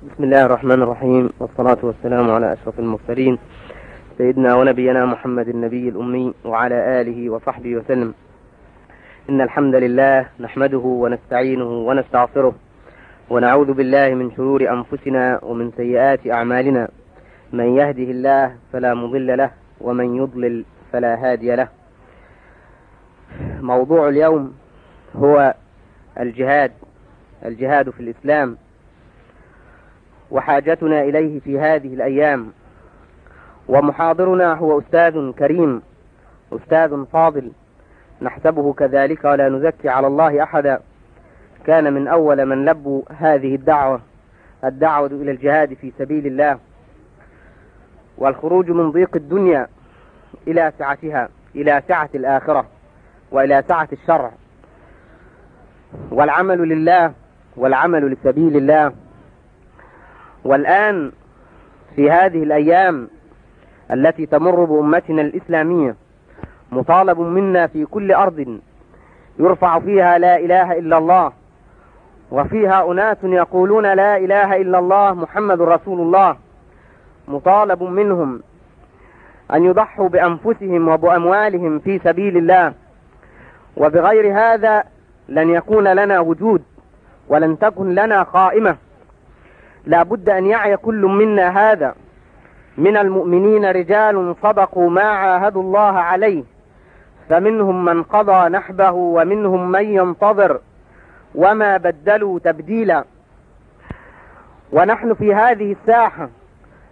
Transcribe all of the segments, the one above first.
بسم الله الرحمن الرحيم والصلاة والسلام على أشرف المرسلين سيدنا ونبينا محمد النبي الأمي وعلى آله وصحبه وسلم. إن الحمد لله نحمده ونستعينه ونستغفره ونعوذ بالله من شرور أنفسنا ومن سيئات أعمالنا. من يهده الله فلا مضل له ومن يضلل فلا هادي له. موضوع اليوم هو الجهاد الجهاد في الإسلام. وحاجتنا إليه في هذه الأيام. ومحاضرنا هو أستاذ كريم أستاذ فاضل. نحسبه كذلك ولا نزكي على الله أحدا. كان من أول من لبوا هذه الدعوة الدعوة إلى الجهاد في سبيل الله. والخروج من ضيق الدنيا إلى سعتها إلى سعة الآخرة وإلى سعة الشرع. والعمل لله والعمل لسبيل الله. والآن في هذه الأيام التي تمر بأمتنا الإسلامية مطالب منا في كل أرض يرفع فيها لا إله إلا الله وفيها أناس يقولون لا إله إلا الله محمد رسول الله مطالب منهم أن يضحوا بأنفسهم وبأموالهم في سبيل الله وبغير هذا لن يكون لنا وجود ولن تكن لنا قائمة. لا بد أن يعي كل منا هذا. من المؤمنين رجال صدقوا ما عاهدوا الله عليه. فمنهم من قضى نحبه ومنهم من ينتظر وما بدلوا تبديلا. ونحن في هذه الساحة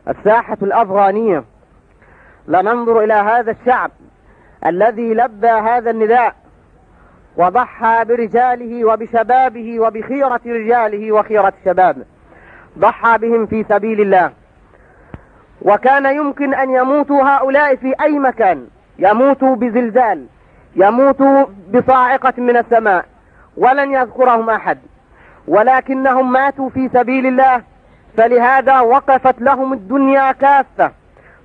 الساحة الأفغانية. لننظر إلى هذا الشعب الذي لبى هذا النداء. وضحى برجاله وبشبابه وبخيرة رجاله وخيرة شبابه ضحى بهم في سبيل الله. وكان يمكن أن يموتوا هؤلاء في أي مكان. يموتوا بزلزال. يموتوا بصاعقة من السماء. ولن يذكرهم أحد. ولكنهم ماتوا في سبيل الله. فلهذا وقفت لهم الدنيا كافة.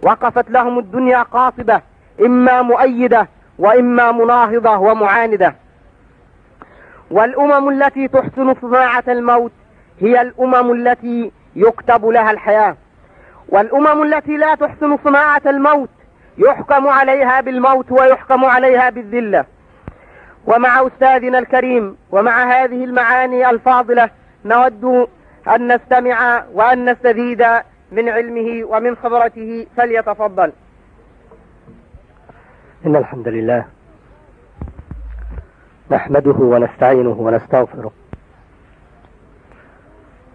وقفت لهم الدنيا قاصبة. إما مؤيدة وإما مناهضة ومعاندة. والأمم التي تحسن صناعة الموت هي الأمم التي يكتب لها الحياة. والأمم التي لا تحسن صناعة الموت يحكم عليها بالموت ويحكم عليها بالذلة. ومع أستاذنا الكريم ومع هذه المعاني الفاضلة نود أن نستمع وأن نستزيد من علمه ومن خبرته. فليتفضل. إن الحمد لله نحمده ونستعينه ونستغفره.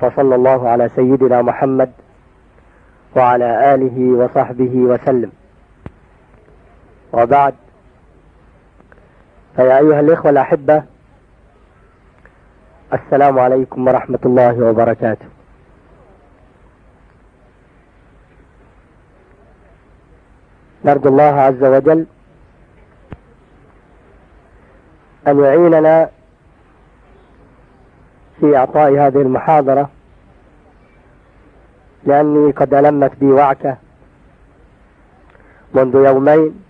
فصلى الله على سيدنا محمد وعلى آله وصحبه وسلم. وبعد فيا أيها الإخوة الأحبة السلام عليكم ورحمة الله وبركاته. نرجو الله عز وجل أن يعيننا في إعطاء هذه المحاضرة لأني قد ألمت بي وعكة منذ يومين.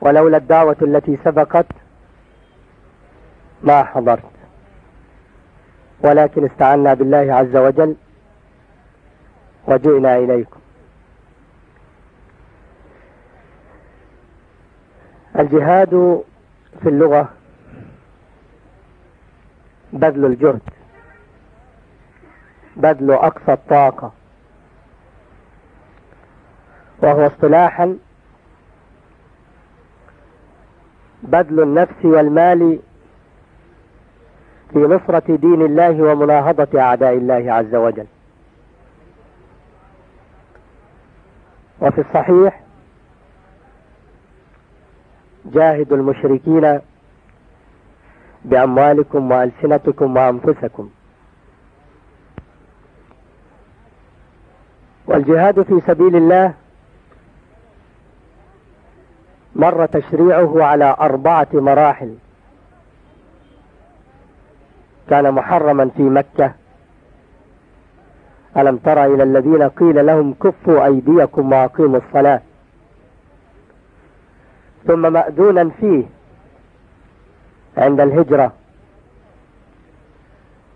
ولولا الدعوة التي سبقت ما حضرت. ولكن استعنا بالله عز وجل وجئنا إليكم. الجهاد في اللغة بذل الجهد بذل أقصى الطاقة. وهو اصطلاحا بذل النفس والمال في نصرة دين الله ومناهضة أعداء الله عز وجل. وفي الصحيح جاهدوا المشركين بأموالكم وألسنتكم وأنفسكم. الجهاد في سبيل الله مر تشريعه على أربعة مراحل. كان محرما في مكة. ألم تر إلى الذين قيل لهم كفوا أيديكم وأقيموا الصلاة. ثم مأذونا فيه. عند الهجرة.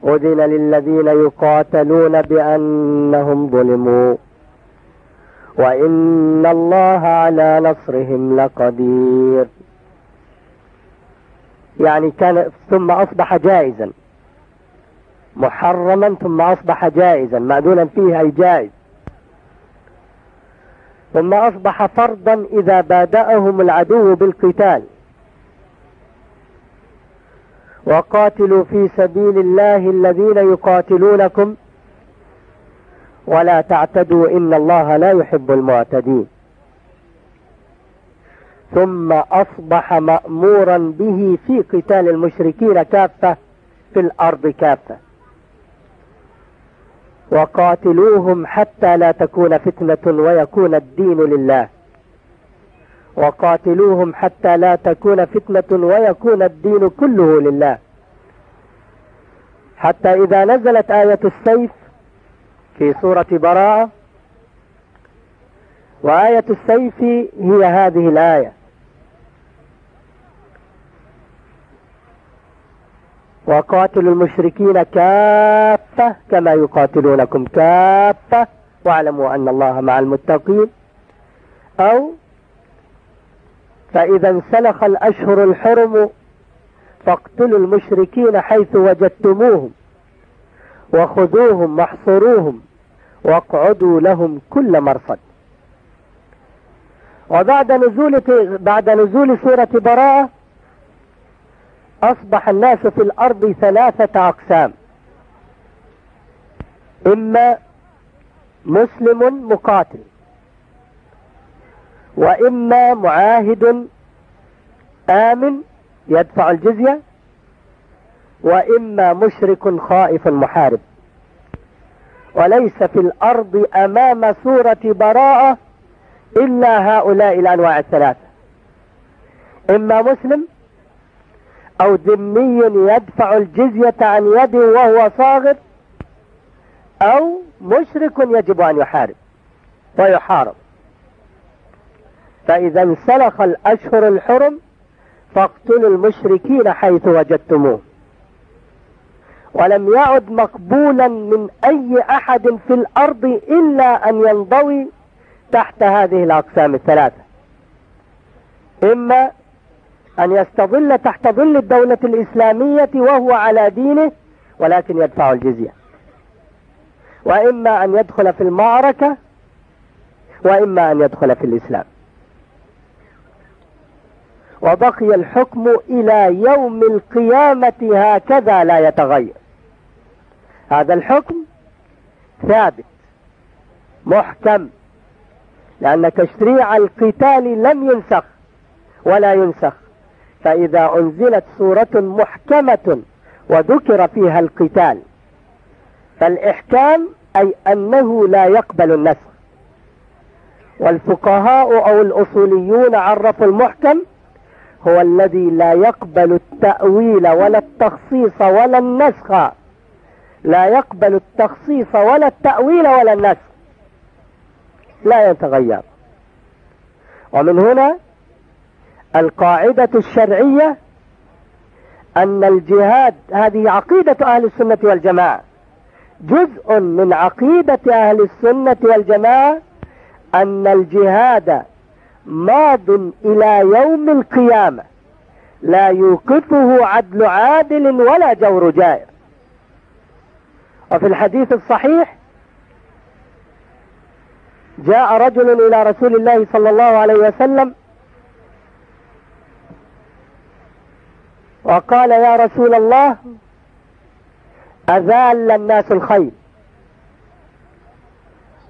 أذن للذين يقاتلون بأنهم ظلموا. وإن الله على نصرهم لقدير. يعني كان ثم أصبح جائزا. محرما ثم أصبح جائزا. مأذونا فيه أي جائز. ثم أصبح فرضا إذا بادأهم العدو بالقتال. وقاتلوا في سبيل الله الذين يقاتلونكم. ولا تعتدوا إن الله لا يحب المعتدين. ثم أصبح مأمورا به في قتال المشركين كافة في الأرض كافة. وقاتلوهم حتى لا تكون فتنة ويكون الدين لله. وقاتلوهم حتى لا تكون فتنة ويكون الدين كله لله. حتى إذا نزلت آية السيف في سورة براءة وآية السيف هي هذه الآية. وقاتلوا المشركين كافة كما يقاتلونكم كافة واعلموا أن الله مع المتقين. أو فإذا انسلخ الأشهر الحرم فاقتلوا المشركين حيث وجدتموهم وخذوهم واحصروهم واقعدوا لهم كل مرصد. وبعد نزول بعد نزول سورة براءة أصبح الناس في الأرض ثلاثة أقسام. إما مسلم مقاتل. وإما معاهد آمن يدفع الجزية وإما مشرك خائف محارب. وليس في الأرض أمام سورة براءة إلا هؤلاء الأنواع الثلاثة. إما مسلم أو ذمي يدفع الجزية عن يده وهو صاغر أو مشرك يجب أن يحارب ويحارب. فإذا انسلخ الأشهر الحرم فاقتلوا المشركين حيث وجدتموه. ولم يعد مقبولا من أي أحد في الأرض إلا أن ينضوي تحت هذه الأقسام الثلاثة. إما أن يستظل تحت ظل الدولة الإسلامية وهو على دينه ولكن يدفع الجزية. وإما أن يدخل في المعركة وإما أن يدخل في الإسلام. وبقي الحكم إلى يوم القيامة هكذا لا يتغير. هذا الحكم ثابت محكم لأن تشريع القتال لم ينسخ ولا ينسخ. فإذا أنزلت سورة محكمة وذكر فيها القتال فالإحكام أي أنه لا يقبل النسخ. والفقهاء أو الأصوليون عرفوا المحكم هو الذي لا يقبل التأويل ولا التخصيص ولا النسخ. لا يقبل التخصيص ولا التأويل ولا النسخ. لا يتغير. ومن هنا القاعدة الشرعية أن الجهاد هذه عقيدة أهل السنة والجماعة. جزء من عقيدة أهل السنة والجماعة أن الجهاد ماض إلى يوم القيامة. لا يوقفه عدل عادل ولا جور جائر. وفي الحديث الصحيح جاء رجل إلى رسول الله صلى الله عليه وسلم وقال يا رسول الله أذال الناس الخيل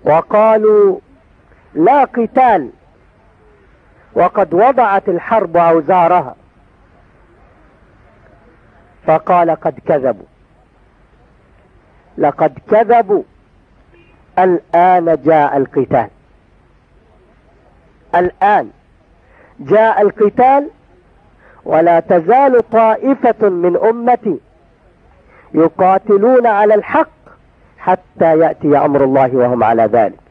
وقالوا لا قتال. وقد وضعت الحرب أوزارها. فقال قد كذبوا. لقد كذبوا. الآن جاء القتال. الآن جاء القتال ولا تزال طائفة من أمتي يقاتلون على الحق حتى يأتي أمر الله وهم على ذلك.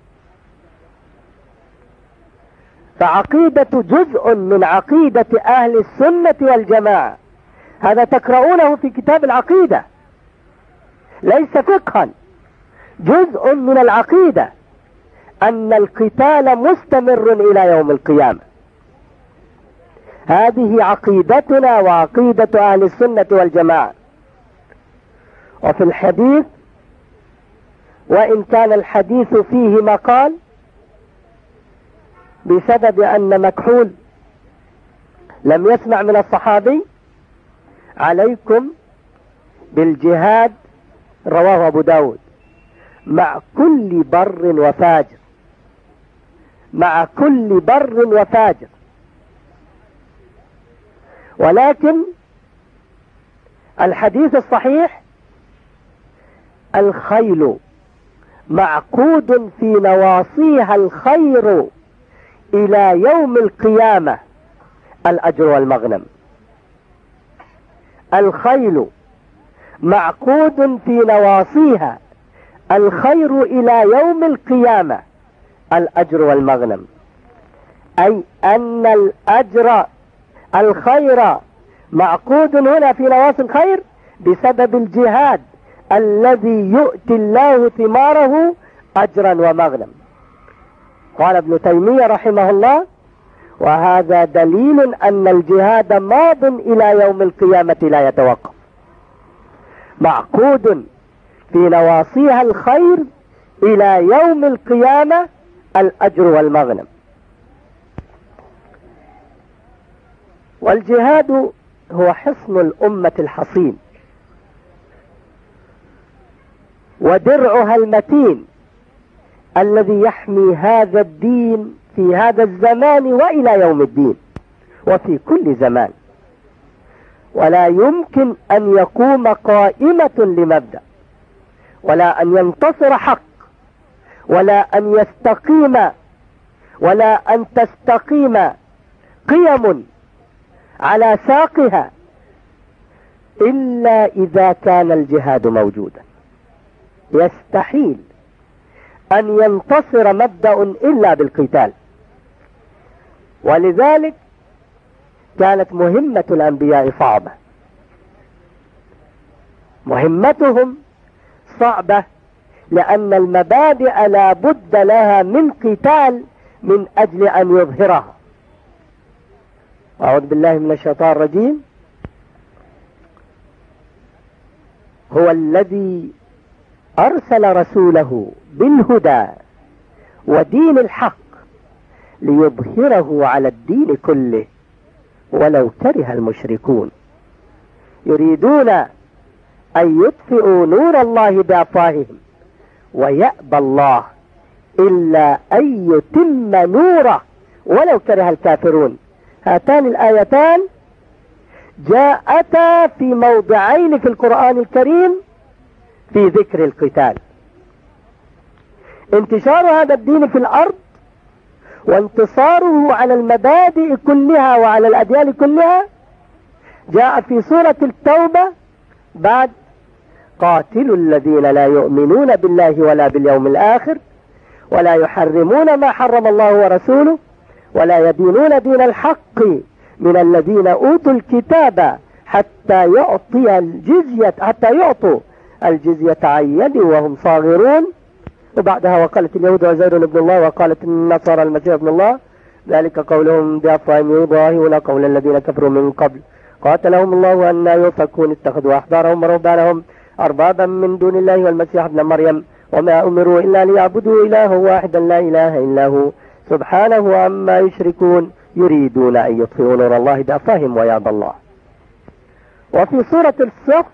فعقيدة جزء من عقيدة أهل السنة والجماعة. هذا تقرؤونه في كتاب العقيدة. ليس فقها. جزء من العقيدة أن القتال مستمر إلى يوم القيامة. هذه عقيدتنا وعقيدة أهل السنة والجماعة. وفي الحديث وإن كان الحديث فيه مقال بسبب أن مكحول لم يسمع من الصحابي عليكم بالجهاد رواه أبو داود. مع كل بر وفاجر. مع كل بر وفاجر. ولكن الحديث الصحيح الخيل معقود في نواصيها الخير. إلى يوم القيامة. الأجر والمغنم. الخيل معقود في نواصيها. الخير إلى يوم القيامة. الأجر والمغنم. أي أن الأجر الخير معقود هنا في نواصي الخير بسبب الجهاد الذي يؤتي الله ثماره أجرا ومغنم. قال ابن تيمية رحمه الله وهذا دليل أن الجهاد ماض إلى يوم القيامة لا يتوقف. معقود في نواصيها الخير إلى يوم القيامة الأجر والمغنم. والجهاد هو حصن الأمة الحصين ودرعها المتين الذي يحمي هذا الدين في هذا الزمان وإلى يوم الدين وفي كل زمان. ولا يمكن أن يقوم قائمة لمبدأ ولا أن ينتصر حق ولا أن يستقيم ولا أن تستقيم قيم على ساقها إلا إذا كان الجهاد موجودا. يستحيل. أن ينتصر مبدأ إلا بالقتال. ولذلك كانت مهمة الأنبياء صعبة. مهمتهم صعبة لأن المبادئ لا بد لها من قتال من أجل أن يظهرها. أعوذ بالله من الشيطان الرجيم. هو الذي أرسل رسوله بالهدى ودين الحق ليظهره على الدين كله ولو كره المشركون. يريدون أن يطفئوا نور الله بأفواههم ويأبى الله إلا أن يتم نوره ولو كره الكافرون. هاتان الآيتان جاءتا في موضعين في القرآن الكريم في ذكر القتال. انتشار هذا الدين في الأرض وانتصاره على المبادئ كلها وعلى الأديان كلها جاء في سورة التوبة بعد قاتلوا الذين لا يؤمنون بالله ولا باليوم الآخر ولا يحرمون ما حرم الله ورسوله ولا يدينون دين الحق من الذين أوتوا الكتاب حتى يعطي الجزية حتى يعطوا الجزية عن وهم صاغرون. وبعدها وقالت اليهود عزير ابن الله وقالت النصارى المسيح ابن الله. ذلك قولهم بأفواههم يضاهون قول الذين كفروا من قبل. قاتلهم الله أن يؤفكون اتخذوا أحبارهم ورهبانهم أربابا من دون الله والمسيح ابن مريم. وما أمروا إلا ليعبدوا إله واحدا لا إله إلا هو. سبحانه عما يشركون يريدون أن يطفئوا نور الله بأفواههم ويعبد الله. وفي سورة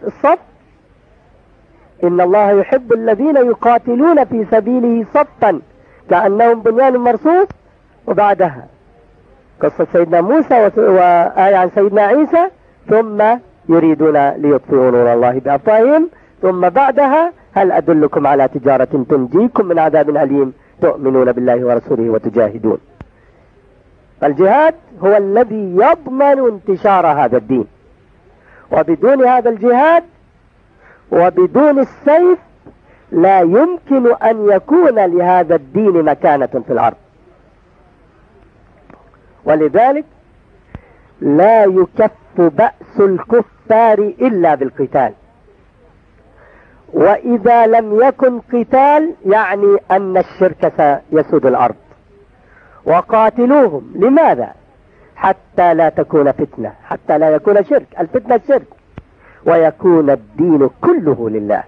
الصف إن الله يحب الذين يقاتلون في سبيله صفا كأنهم بنيان مرصوص وبعدها. قصة سيدنا موسى وآية عن سيدنا عيسى ثم يريدون ليطفئوا نور الله بأفواههم ثم بعدها هل أدلكم على تجارة تنجيكم من عذاب أليم؟ تؤمنون بالله ورسوله وتجاهدون. الجهاد هو الذي يضمن انتشار هذا الدين. وبدون هذا الجهاد وبدون السيف لا يمكن أن يكون لهذا الدين مكانة في الأرض. ولذلك لا يكف بأس الكفار إلا بالقتال. وإذا لم يكن قتال يعني أن الشرك سيسود الأرض. وقاتلوهم. لماذا؟ حتى لا تكون فتنة حتى لا يكون شرك. الفتنة الشرك ويكون الدين كله لله.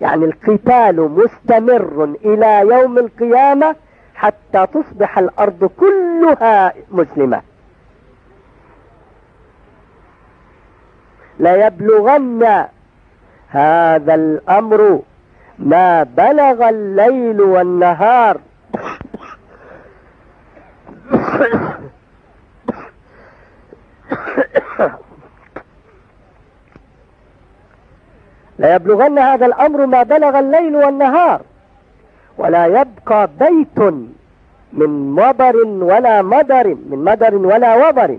يعني القتال مستمر إلى يوم القيامة حتى تصبح الأرض كلها مسلمة. ليبلغن هذا الأمر ما بلغ الليل والنهار. ليبلغن هذا الأمر ما بلغ الليل والنهار. ولا يبقى بيت من وبر ولا مدر من مدر ولا وبر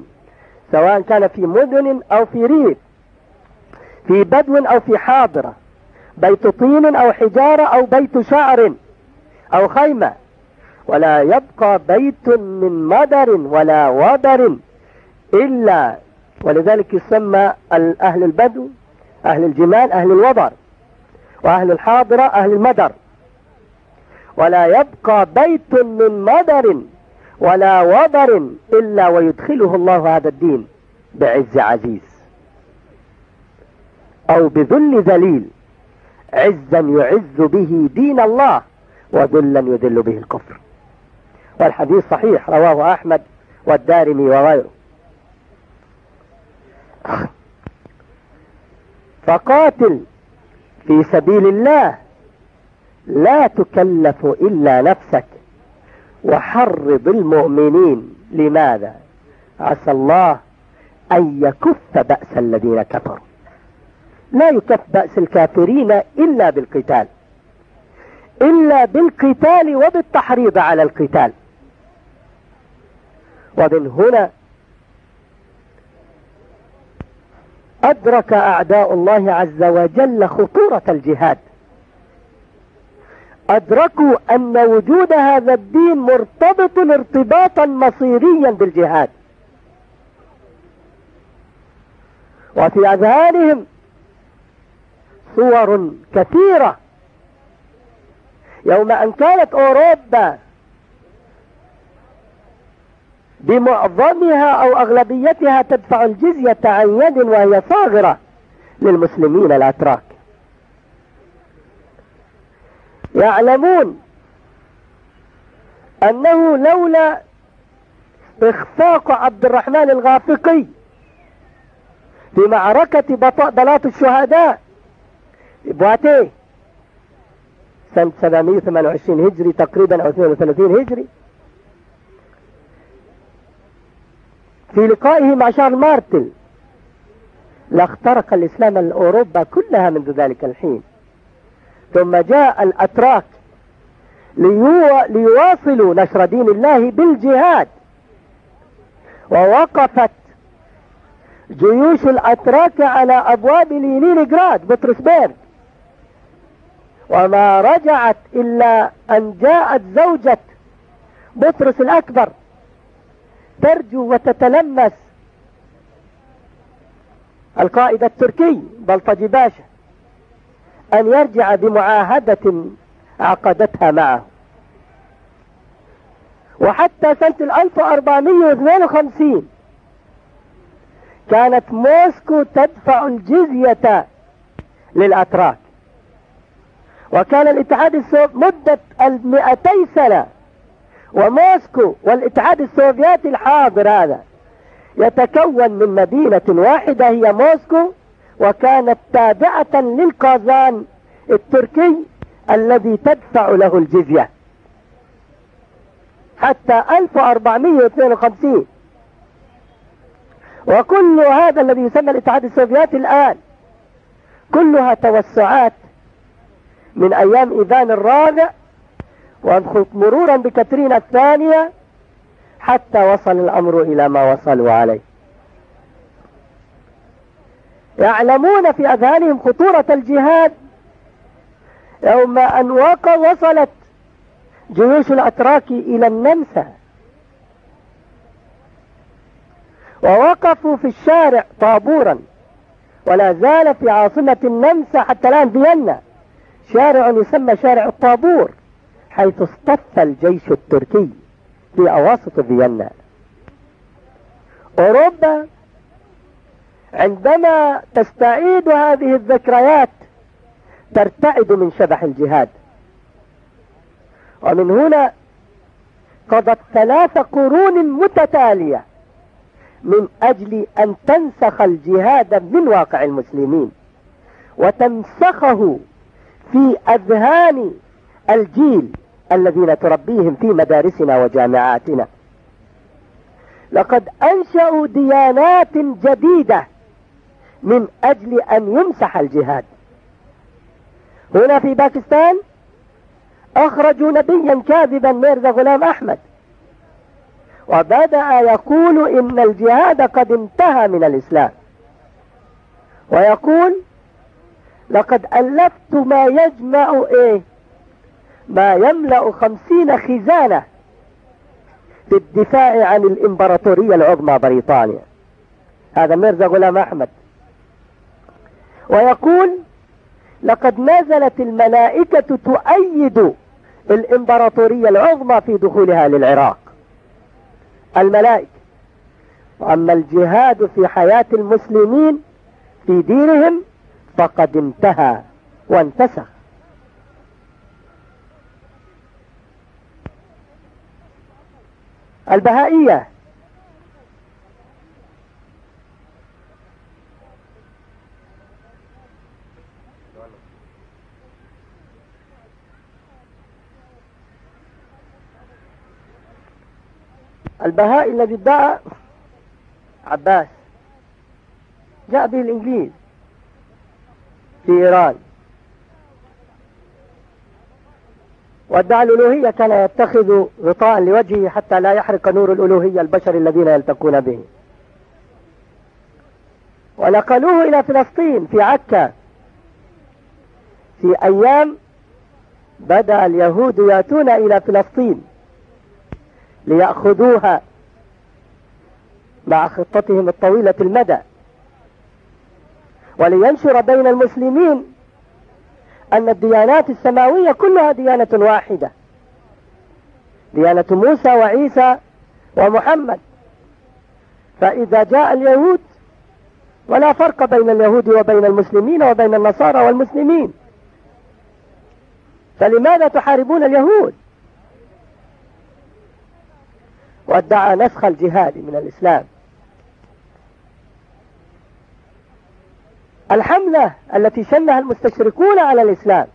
سواء كان في مدن أو في ريف في بدو أو في حاضرة بيت طين أو حجارة أو بيت شعر أو خيمة. ولا يبقى بيت من مدر ولا وبر إلا ولذلك يسمى أهل البدو أهل الجمال أهل الوبر وأهل الحاضرة أهل المدر. ولا يبقى بيت من مدر ولا وبر إلا ويدخله الله هذا الدين بعز عزيز. أو بذل ذليل عزا يعز به دين الله وذلا يذل به الكفر. والحديث صحيح رواه أحمد والدارمي وغيره. فقاتل في سبيل الله. لا تكلف إلا نفسك. وحرض المؤمنين. لماذا؟ عسى الله أن يكف بأس الذين كفروا. لا يكف بأس الكافرين إلا بالقتال. إلا بالقتال وبالتحريض على القتال. ومن هنا أدرك أعداء الله عز وجل خطورة الجهاد. أدركوا أن وجود هذا الدين مرتبط ارتباطا مصيريا بالجهاد. وفي أذهانهم صور كثيرة. يوم أن كانت أوروبا بمعظمها أو أغلبيتها تدفع الجزية عن يد وهي صاغرة للمسلمين الأتراك. يعلمون أنه لولا إخفاق عبد الرحمن الغافقي في معركة بلاط الشهداء بواتيه سنة 728 هجري تقريبا أو 32 هجري في لقائه مع شارل مارتل لاخترق الإسلام الأوروبا كلها منذ ذلك الحين. ثم جاء الأتراك ليو... ليواصلوا نشر دين الله بالجهاد. ووقفت جيوش الأتراك على أبواب لينينغراد بطرسبيرغ وما رجعت إلا أن جاءت زوجة بطرس الأكبر. ترجو وتتلمس. القائد التركي بلطجي باشا أن يرجع بمعاهدة عقدتها معه. وحتى سنة 1452 كانت موسكو تدفع الجزية للأتراك. وكان الاتحاد السوفيتي مدة المئتي سنة وموسكو والاتحاد السوفيتي الحاضر هذا يتكون من مدينة واحدة هي موسكو وكانت تابعة للقازان التركي الذي تدفع له الجزية. حتى 1452 وكل هذا الذي يسمى الاتحاد السوفيتي الآن كلها توسعات من أيام إذان الرابع مرورا بكاترين الثانية حتى وصل الأمر إلى ما وصلوا عليه. يعلمون في أذهانهم خطورة الجهاد يوم أن وصلت جيوش الأتراك إلى النمسا. ووقفوا في الشارع طابورا ولا زال في عاصمة النمسا حتى الآن فيينا. شارع يسمى شارع الطابور. حيث اصطف الجيش التركي في أواسط فيينا. أوروبا عندما تستعيد هذه الذكريات ترتعد من شبح الجهاد. ومن هنا قضت ثلاث قرون متتالية من أجل أن تنسخ الجهاد من واقع المسلمين وتنسخه في أذهان الجيل الذين تربيهم في مدارسنا وجامعاتنا. لقد أنشأوا ديانات جديدة من أجل أن يمسح الجهاد. هنا في باكستان أخرجوا نبيا كاذبا ميرزا غلام أحمد. وبدأ يقول إن الجهاد قد انتهى من الإسلام. ويقول لقد ألفت ما يجمع إيه؟ ما يملأ خمسين خزانة للدفاع عن الإمبراطورية العظمى بريطانيا. هذا ميرزا غلام أحمد. ويقول لقد نزلت الملائكة تؤيد الإمبراطورية العظمى في دخولها للعراق. الملائكة. وأما الجهاد في حياة المسلمين في دينهم فقد انتهى وانتسخ البهائية. البهائي الذي ادعى عباس. جاء به الإنجليز في إيران. وادعى الألوهية كان يتخذ غطاء لوجهه حتى لا يحرق نور الألوهية البشر الذين يلتقون به. ونقلوه إلى فلسطين في عكا. في أيام بدأ اليهود يأتون إلى فلسطين ليأخذوها مع خطتهم الطويلة المدى. ولينشر بين المسلمين أن الديانات السماوية كلها ديانة واحدة. ديانة موسى وعيسى ومحمد. فإذا جاء اليهود ولا فرق بين اليهود وبين المسلمين وبين النصارى والمسلمين. فلماذا تحاربون اليهود؟ وادعى نسخ الجهاد من الإسلام. الحملة التي شنها المستشركون على الإسلام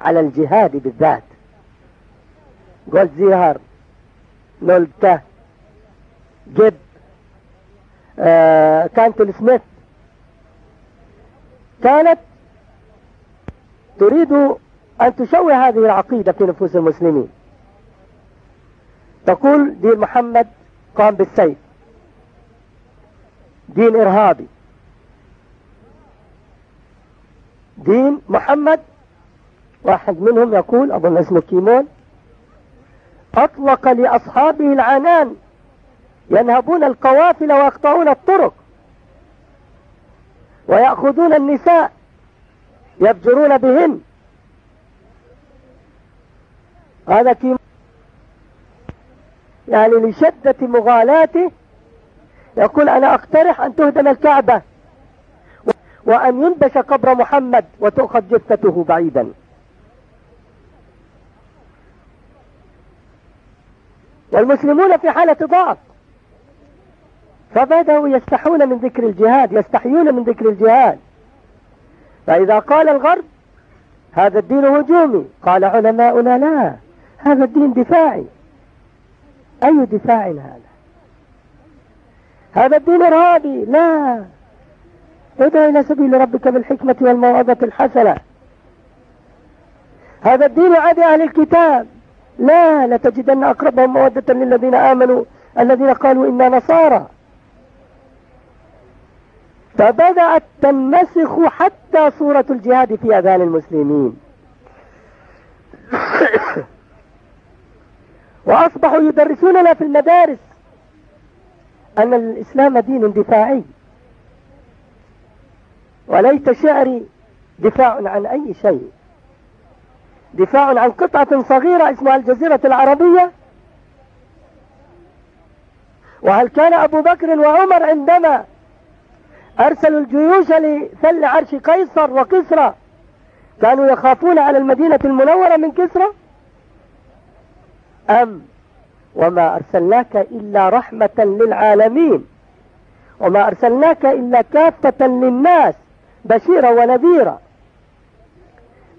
على الجهاد بالذات. جولد زيهر نولتا جيب آه كانتل سميث. كانت تريد أن تشوه هذه العقيدة في نفوس المسلمين. تقول دين محمد قام بالسيف دين إرهابي. دين محمد. واحد منهم يقول أظن اسمه كيمون أطلق لأصحابه العنان ينهبون القوافل ويقطعون الطرق ويأخذون النساء يفجرون بهن. هذا كيمون يعني لشدة مغالاته يقول أنا أقترح أن تهدم الكعبة. وأن ينبش قبر محمد وتؤخذ جثته بعيدا. والمسلمون في حالة ضعف. فبدأوا يستحون من ذكر الجهاد يستحيون من ذكر الجهاد. فإذا قال الغرب هذا الدين هجومي قال علماؤنا لا هذا الدين دفاعي. أي دفاع هذا؟ هذا الدين إرهابي لا. ادع إلى سبيل ربك بالحكمة والموعظة الحسنة. هذا الدين عادي أهل الكتاب. لا لتجدن أقربهم مودة للذين آمنوا الذين قالوا إنا نصارى. فبدأت تنسخ حتى صورة الجهاد في أذهان المسلمين. وأصبحوا يدرسوننا في المدارس. أن الإسلام دين دفاعي. وليت شعري دفاع عن أي شيء. دفاع عن قطعة صغيرة اسمها الجزيرة العربية. وهل كان أبو بكر وعمر عندما أرسلوا الجيوش لثل عرش قيصر وكسرى كانوا يخافون على المدينة المنورة من كسرى؟ أم وما أرسلناك إلا رحمة للعالمين وما أرسلناك إلا كافة للناس. بشيرا ونذيرا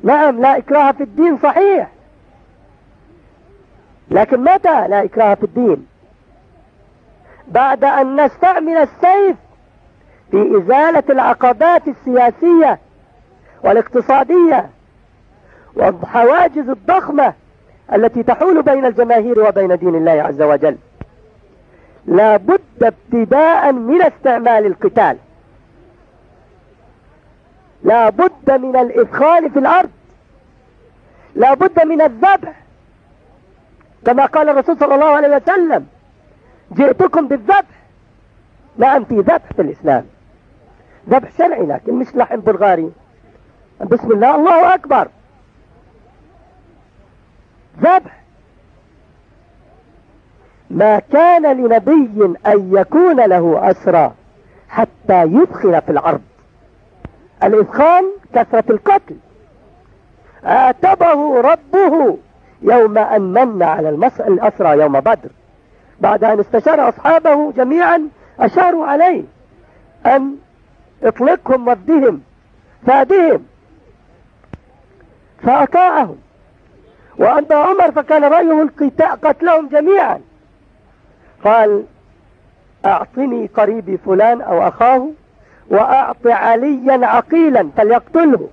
نعم لا إكراه في الدين صحيح. لكن متى لا إكراه في الدين؟ بعد أن نستعمل السيف في إزالة العقبات السياسية والاقتصادية والحواجز الضخمة التي تحول بين الجماهير وبين دين الله عز وجل. لا بد ابتداء من استعمال القتال. لا بد من الإدخال في الأرض. لا بد من الذبح. كما قال الرسول صلى الله عليه وسلم جئتكم بالذبح نعم في ذبح في الإسلام. ذبح شرعي لكن مش لحم بلغاري. بسم الله الله أكبر. ذبح. ما كان لنبي أن يكون له أسرى حتى يدخل في العرض الإدخال كثرة القتل. آتبه ربه يوم أن من على الأسرى يوم بدر. بعد أن استشار أصحابه جميعا أشاروا عليه أن اطلقهم وفدهم فادهم فأطاعهم. وأما عمر فكان رأيه قتلهم جميعا. قال أعطني قريبي فلان أو أخاه وأعط عليا عقيلا فليقتله.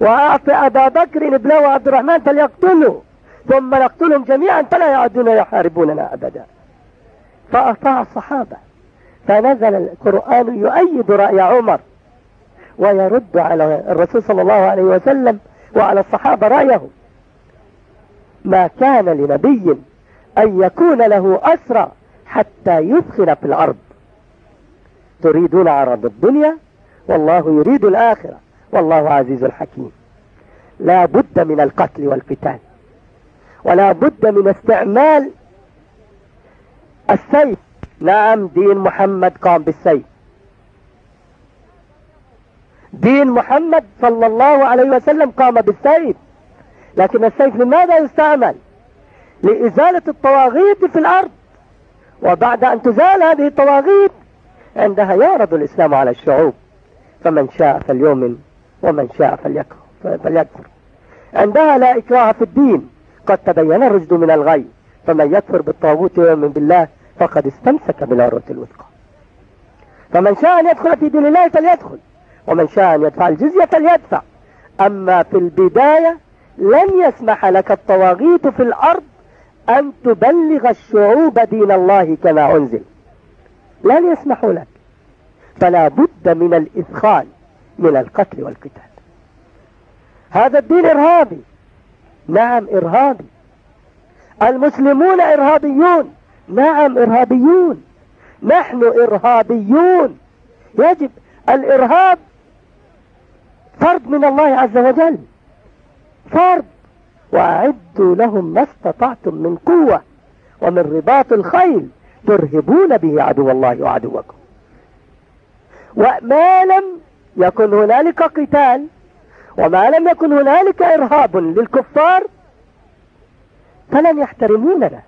وأعط أبا بكر ابنه عبد الرحمن فليقتله. ثم نقتلهم جميعا فلا يعدون يحاربوننا أبدا. فأطاع الصحابة. فنزل القرآن يؤيد رأي عمر. ويرد على الرسول صلى الله عليه وسلم وعلى الصحابة رأيهم ما كان لنبي أن يكون له أسرى حتى يدخل في الأرض. تريدون عرض الدنيا والله يريد الآخرة والله عزيز حكيم لا بد من القتل والقتال ولا بد من استعمال السيف. نعم دين محمد قام بالسيف. دين محمد صلى الله عليه وسلم قام بالسيف. لكن السيف لماذا يستعمل؟ لإزالة الطواغيت في الأرض. وبعد أن تزال هذه الطواغيت عندها يعرض الإسلام على الشعوب. فمن شاء فليؤمن ومن شاء فليكفر. عندها لا إكراه في الدين. قد تبين الرشد من الغي. فمن يكفر بالطاغوت ويؤمن بالله فقد استمسك بالعروة الوثقى. فمن شاء أن يدخل في دين الله فليدخل. ومن شاء أن يدفع الجزية فليدفع. أما في البداية لن يسمح لك الطواغيت في الأرض أن تبلغ الشعوب دين الله كما أنزل. لن يسمحوا لك. فلا بد من الإدخال من القتل والقتال. هذا الدين إرهابي. نعم إرهابي. المسلمون إرهابيون. نعم إرهابيون. نحن إرهابيون. يجب الإرهاب فرض من الله عز وجل. فرض. وأعدوا لهم ما استطعتم من قوة ومن رباط الخيل. ترهبون به عدو الله وعدوكم. وما لم يكن هنالك قتال وما لم يكن هنالك إرهاب للكفار فلن يحترموننا.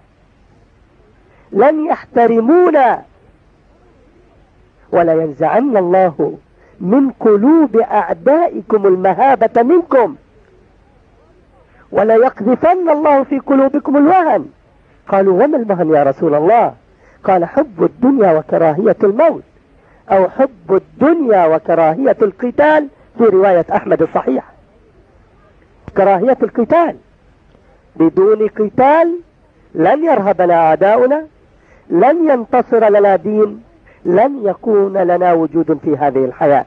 لن يحترمونا. ولا ينزعن الله من قلوب أعدائكم المهابة منكم. ولا يقذفن الله في قلوبكم الوهن. قالوا وما المهن يا رسول الله؟ قال حب الدنيا وكراهية الموت أو حب الدنيا وكراهية القتال في رواية أحمد الصحيح. كراهية القتال بدون قتال لن يرهب لنا أعداؤنا لن ينتصر لنا دين لن يكون لنا وجود في هذه الحياة.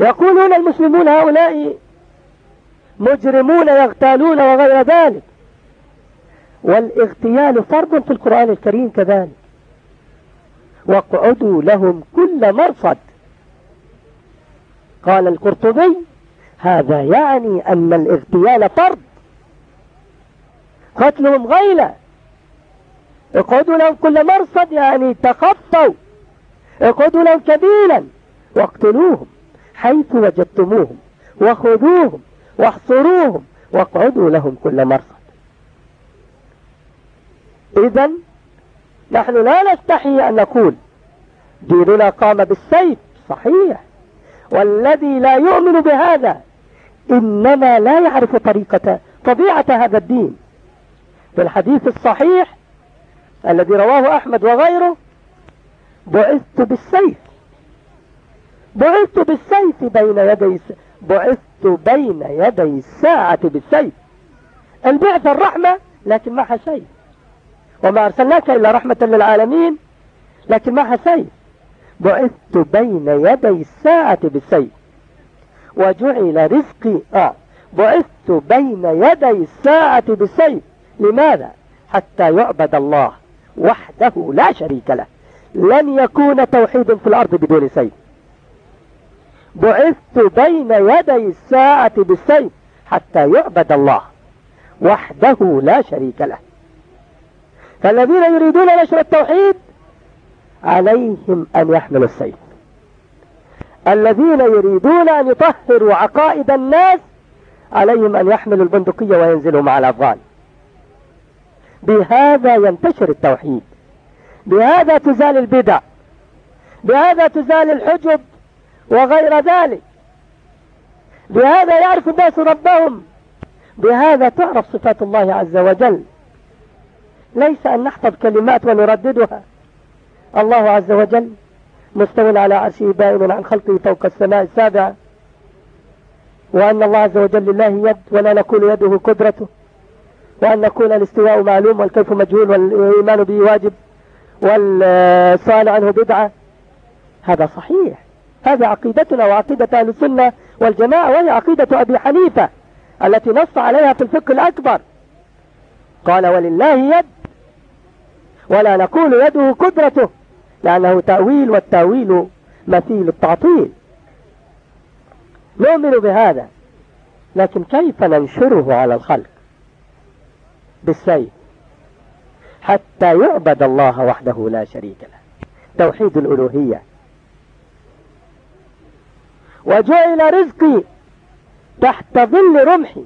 يقولون المسلمون هؤلاء مجرمون يغتالون وغير ذلك. والاغتيال فرض في القرآن الكريم كذلك. واقعدوا لهم كل مرصد. قال القرطبي هذا يعني أن الاغتيال فرض. قتلهم غيلة. اقعدوا لهم كل مرصد يعني تخفوا اقعدوا لهم كبيلا. واقتلوهم. حيث وجدتموهم. وخذوهم واحصروهم واقعدوا لهم كل مرصد. إذا نحن لا نستحي أن نقول ديننا قام بالسيف صحيح. والذي لا يؤمن بهذا إنما لا يعرف طريقة طبيعة هذا الدين. في الحديث الصحيح الذي رواه أحمد وغيره بعثت بالسيف. بعثت بالسيف بين يدي بعثت بين يدي الساعة بالسيف. البعث الرحمة لكن معها سيف وما أرسلناك إلا رحمة للعالمين لكن معها سيف بعثت بين يدي الساعة بالسيف. وجعل رزقي آه بعثت بين يدي الساعة بالسيف. لماذا؟ حتى يعبد الله وحده لا شريك له. لن يكون توحيد في الأرض بدون سيف. بعثت بين يدي الساعة بالسيف حتى يعبد الله وحده لا شريك له. فالذين يريدون نشر التوحيد عليهم أن يحملوا السيف. الذين يريدون أن يطهروا عقائد الناس عليهم أن يحملوا البندقية وينزلوا مع الأفغان. بهذا ينتشر التوحيد. بهذا تزال البدع. بهذا تزال الحجب. وغير ذلك. بهذا يعرف الناس ربهم. بهذا تعرف صفات الله عز وجل. ليس أن نحفظ كلمات ونرددها. الله عز وجل مستوى على عرشه بائن عن خلقه فوق السماء السابعة. وأن الله عز وجل لله يد ولا نقول يده قدرته. وأن نكون الاستواء معلوم والكيف مجهول والإيمان به واجب. والسؤال عنه بدعة. هذا صحيح. هذه عقيدتنا وعقيدة أهل السنة والجماعة وهي عقيدة أبي حنيفة التي نص عليها في الفقه الأكبر. قال ولله يد. ولا نقول يده قدرته لأنه تأويل والتأويل مثيل التعطيل نؤمن بهذا لكن كيف ننشره على الخلق؟ بالسيف. حتى يعبد الله وحده لا شريك له. توحيد الألوهية. وجعل رزقي تحت ظل رمحي.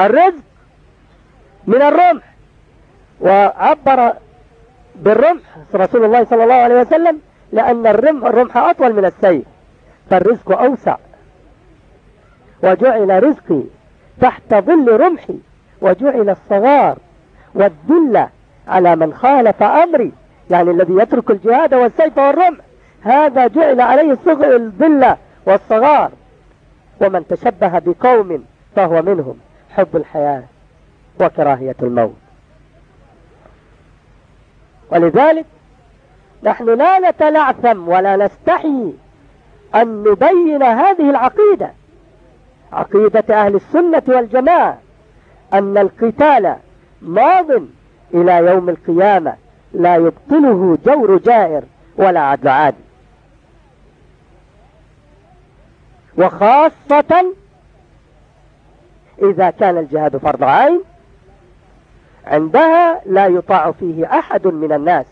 الرزق من الرمح. وعبر بالرمح رسول الله صلى الله عليه وسلم لأن الرمح, الرمح أطول من السيف فالرزق أوسع. وجعل رزقي تحت ظل رمحي. وجعل الصغار والذلة على من خالف أمري. يعني الذي يترك الجهاد والسيف والرمح. هذا جعل عليه الذلة والصغار. ومن تشبه بقوم فهو منهم حب الحياة وكراهية الموت. ولذلك نحن لا نتلعثم ولا نستحي أن نبين هذه العقيدة. عقيدة أهل السنة والجماعة أن القتال ماض إلى يوم القيامة لا يبطله جور جائر ولا عدل عادل. وخاصة إذا كان الجهاد فرض عين عندها لا يطاع فيه أحد من الناس.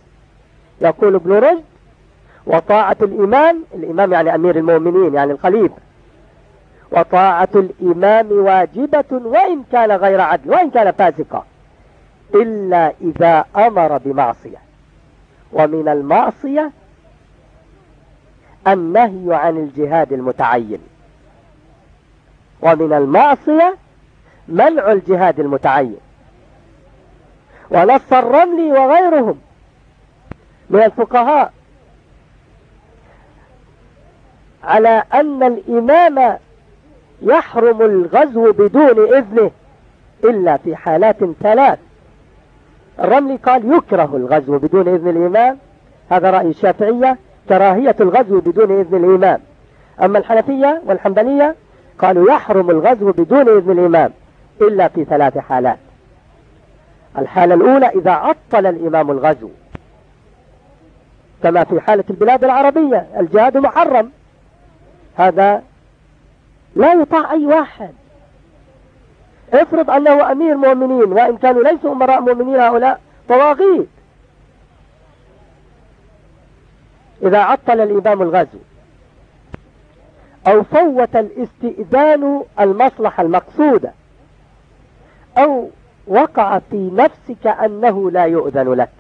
يقول ابن رشد وطاعة الإمام الإمام يعني أمير المؤمنين يعني الخليفة وطاعة الإمام واجبة وإن كان غير عدل وإن كان فاسقا إلا إذا أمر بمعصية. ومن المعصية النهي عن الجهاد المتعين. ومن المعصية منع الجهاد المتعين. ونص الرملي وغيرهم من الفقهاء على أن الإمام يحرم الغزو بدون إذنه إلا في حالات ثلاث. الرملي قال يكره الغزو بدون إذن الإمام هذا رأي الشافعية كراهية الغزو بدون إذن الإمام. أما الحنفية والحنبلية قالوا يحرم الغزو بدون إذن الإمام إلا في ثلاث حالات. الحالة الأولى إذا عطل الإمام الغزو كما في حالة البلاد العربية الجهاد محرم. هذا لا يطاع أي واحد. افرض أنه أمير مؤمنين وإن كانوا ليسوا أمراء مؤمنين هؤلاء طواغيت. إذا عطل الإمام الغزو أو فوت الاستئذان المصلحة المقصودة أو وقع في نفسك أنه لا يؤذن لك.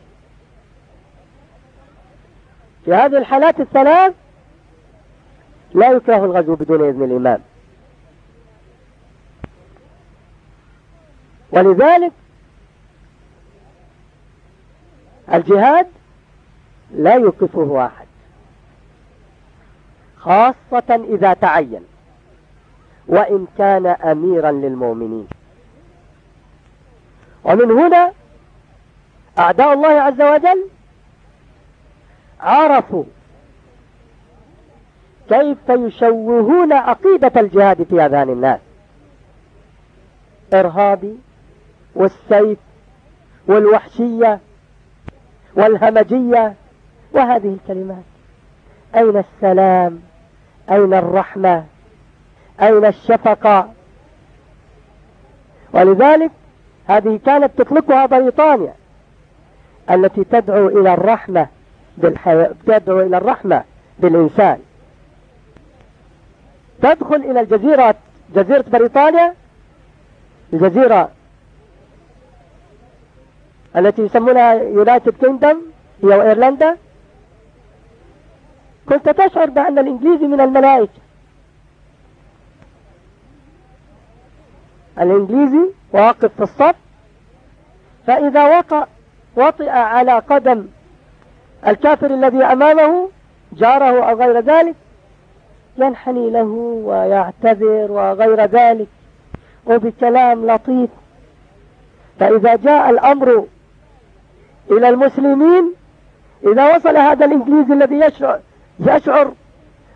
في هذه الحالات الثلاث لا يكره الغزو بدون إذن الإمام. ولذلك الجهاد لا يوقفه أحد خاصة إذا تعين. وإن كان أميرا للمؤمنين. ومن هنا أعداء الله عز وجل عرفوا كيف يشوهون عقيدة الجهاد في أذهان الناس. إرهابي والسيف والوحشية والهمجية وهذه الكلمات. أين السلام؟ أين الرحمة؟ أين الشفقة؟ ولذلك هذه كانت تطلقها بريطانيا التي تدعو إلى الرحمة بالحياة تدعو إلى الرحمة بالإنسان. تدخل إلى الجزيرة جزيرة بريطانيا الجزيرة التي يسمونها يونايتد كيندم هي وإيرلندا؟ كنت تشعر بأن الإنجليزي من الملائكة. الإنجليزي واقف في الصف فإذا وقع وطئ على قدم الكافر الذي أمامه جاره أو غير ذلك ينحني له ويعتذر وغير ذلك. وبكلام لطيف. فإذا جاء الأمر إلى المسلمين إذا وصل هذا الإنجليزي الذي يشعر, يشعر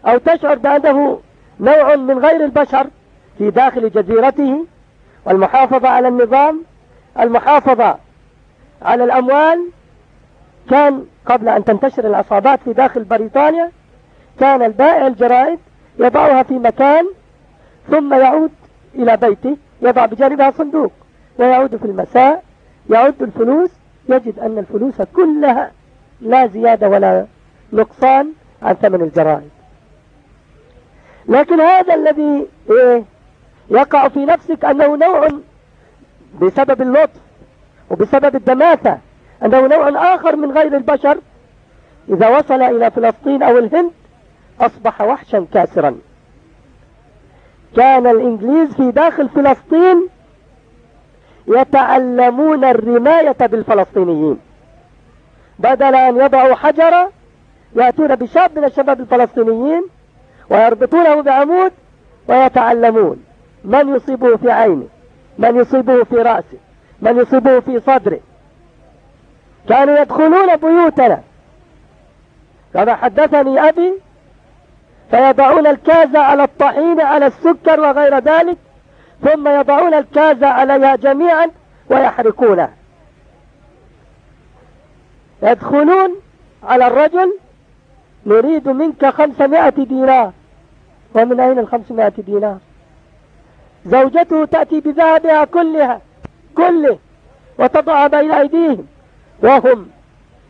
أو تشعر بأنه نوع من غير البشر في داخل جزيرته والمحافظة على النظام المحافظة على الأموال. كان قبل أن تنتشر العصابات في داخل بريطانيا كان البائع الجرائد يضعها في مكان ثم يعود إلى بيته يضع بجانبها صندوق ويعود في المساء يعد الفلوس. يجد أن الفلوس كلها لا زيادة ولا نقصان عن ثمن الجرائد. لكن هذا الذي إيه يقع في نفسك أنه نوع بسبب اللطف وبسبب الدماثة أنه نوع آخر من غير البشر إذا وصل إلى فلسطين أو الهند أصبح وحشا كاسرا. كان الإنجليز في داخل فلسطين يتعلمون الرماية بالفلسطينيين. بدل أن يضعوا حجرا يأتون بشاب من الشباب الفلسطينيين ويربطونه بعمود ويتعلمون من يصيبه في عينه من يصيبه في رأسه من يصيبه في صدره. كانوا يدخلون بيوتنا. كما حدثني أبي فيضعون الكاز على الطحين على السكر وغير ذلك ثم يضعون الكاز عليها جميعا ويحرقونها. يدخلون على الرجل نريد منك خمسمائة دينار. ومن أين الخمسمائة دينار؟ زوجته تأتي بذهبها كلها كله وتضع بين أيديهم وهم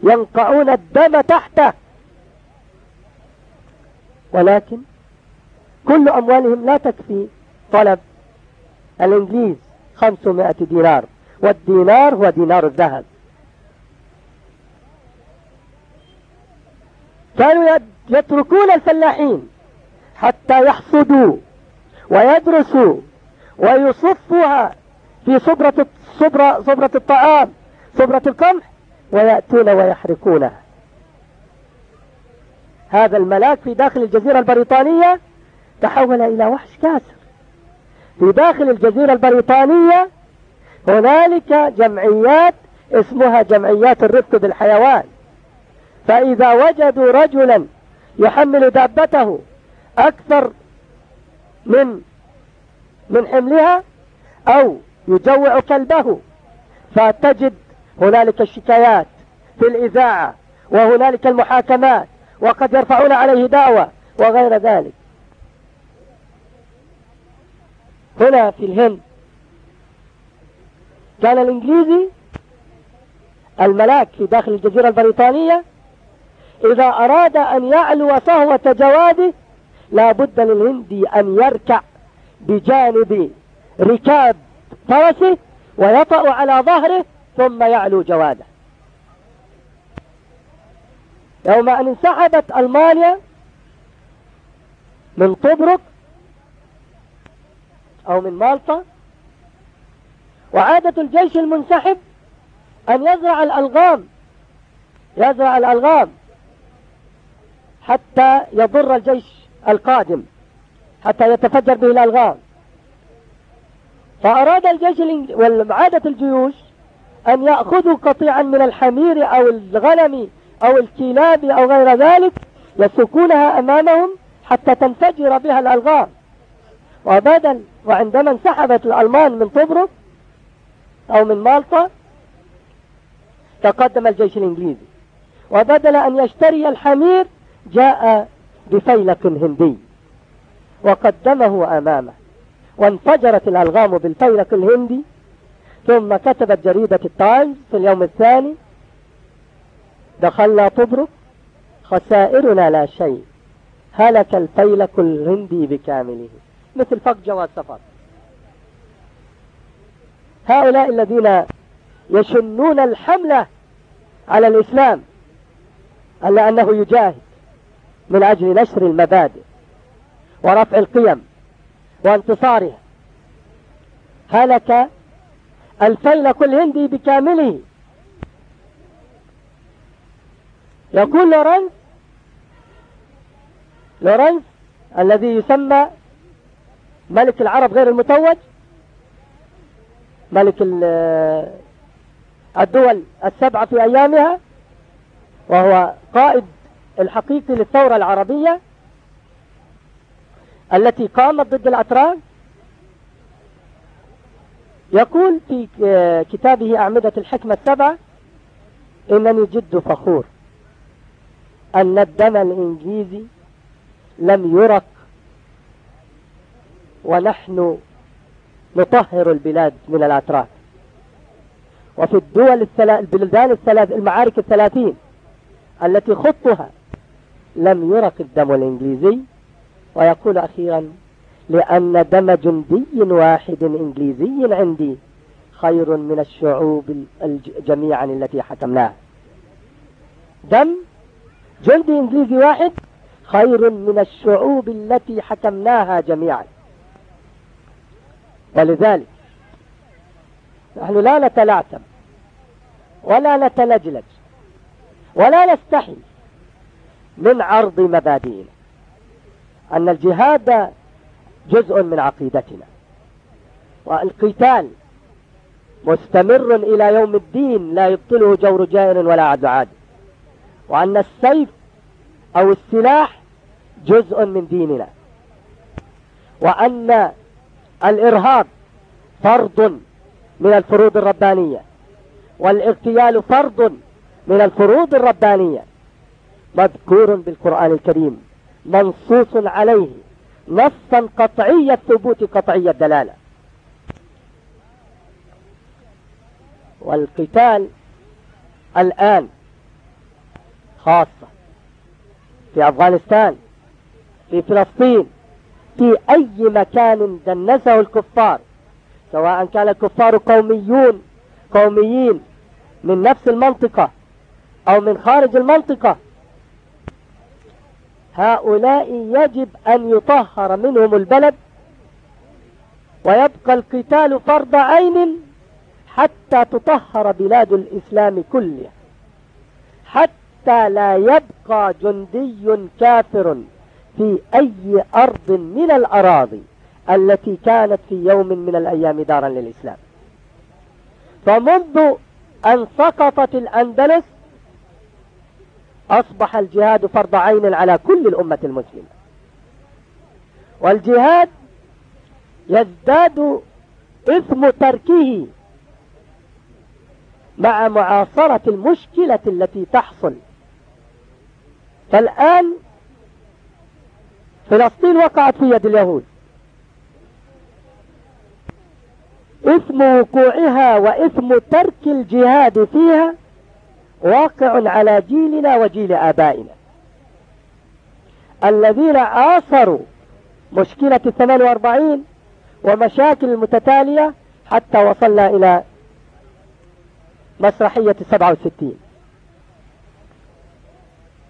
ينقعون الدم تحته. ولكن كل أموالهم لا تكفي طلب الإنجليز 500 دينار والدينار هو دينار الذهب. كانوا يتركون الفلاحين حتى يحصدوا ويدرسوا ويصفوها في صبرة صبرة صبرة الطعام صبرة القمح ويأتون ويحرقونها. هذا الملاك في داخل الجزيرة البريطانية تحول إلى وحش كاسر. في داخل الجزيرة البريطانية هنالك جمعيات اسمها جمعيات الرفق بالحيوان. فإذا وجدوا رجلا يحمل دابته أكثر من من حملها أو يجوع كلبه فتجد هنالك الشكايات في الإذاعة وهنالك المحاكمات وقد يرفعون عليه دعوة وغير ذلك. هنا في الهند كان الإنجليزي الملاك في داخل الجزيرة البريطانية إذا أراد أن يعلو صهوة جواده لا بد للهندي أن يركع بجانب ركاب فرسه ويطأ على ظهره ثم يعلو جواده. يوم أن انسحبت ألمانيا من طبرق أو من مالطا وعادة الجيش المنسحب أن يزرع الألغام يزرع الألغام. حتى يضر الجيش القادم حتى يتفجر به الألغام. فأراد الجيش وعادة الجيوش أن يأخذوا قطيعا من الحمير أو الغنم أو الكلاب أو غير ذلك يسكونها أمامهم حتى تنفجر بها الألغام. وبدل وعندما انسحبت الألمان من طبرق أو من مالطا تقدم الجيش الإنجليزي. وبدل أن يشتري الحمير جاء بفيلق هندي وقدمه أمامه وانفجرت الألغام بالفيلق الهندي ثم كتبت جريدة التايمز في اليوم الثاني دخلنا طبرق خسائرنا لا شيء هلك الفيلق الهندي بكامله. مثل فق جواز سفر. هؤلاء الذين يشنون الحملة على الإسلام ألا أنه يجاهد من أجل نشر المبادئ ورفع القيم وانتصارها هلك الفيلق الهندي بكامله. يقول لورنس لورنس الذي يسمى ملك العرب غير المتوج ملك الدول السبعة في أيامها وهو قائد الحقيقي للثورة العربية التي قامت ضد الأتراك يقول في كتابه أعمدة الحكمة السبعة إنني جد فخور أن الدم الإنجليزي لم يرق ونحن نطهر البلاد من الأتراك. وفي الدول الثلاث البلدان الثلاث المعارك الثلاثين التي خطها لم يرق الدم الإنجليزي. ويقول أخيرا لأن دم جندي واحد إنجليزي عندي خير من الشعوب جميعا التي حكمناها دم جندي إنجليزي واحد خير من الشعوب التي حكمناها جميعا. ولذلك نحن لا نتلعثم ولا نتلجلج ولا نستحي من عرض مبادئنا. أن الجهاد جزء من عقيدتنا. والقتال مستمر إلى يوم الدين لا يبطله جور جائر ولا عدل عادل وأن السيف أو السلاح جزء من ديننا. وأن الإرهاب فرض من الفروض الربانية. والإغتيال فرض من الفروض الربانية. مذكور بالقرآن الكريم منصوص عليه نصا قطعي الثبوت قطعي الدلالة والقتال الآن خاصة في أفغانستان في فلسطين في أي مكان دنسه الكفار سواء كان الكفار قوميون قوميين من نفس المنطقة أو من خارج المنطقة. هؤلاء يجب أن يطهر منهم البلد ويبقى القتال فرض عين حتى تطهر بلاد الإسلام كلها حتى لا يبقى جندي كافر في أي أرض من الأراضي التي كانت في يوم من الأيام دارا للإسلام. فمنذ أن سقطت الأندلس أصبح الجهاد فرض عين على كل الأمة المسلمة. والجهاد يزداد إثم تركه مع معاصرة المشكلة التي تحصل. فالآن فلسطين وقعت في يد اليهود. إثم وقوعها وإثم ترك الجهاد فيها واقع على جيلنا وجيل آبائنا. الذين عاصروا مشكلة الثمان وأربعين ومشاكل المتتالية حتى وصلنا إلى مسرحية السبعة وستين.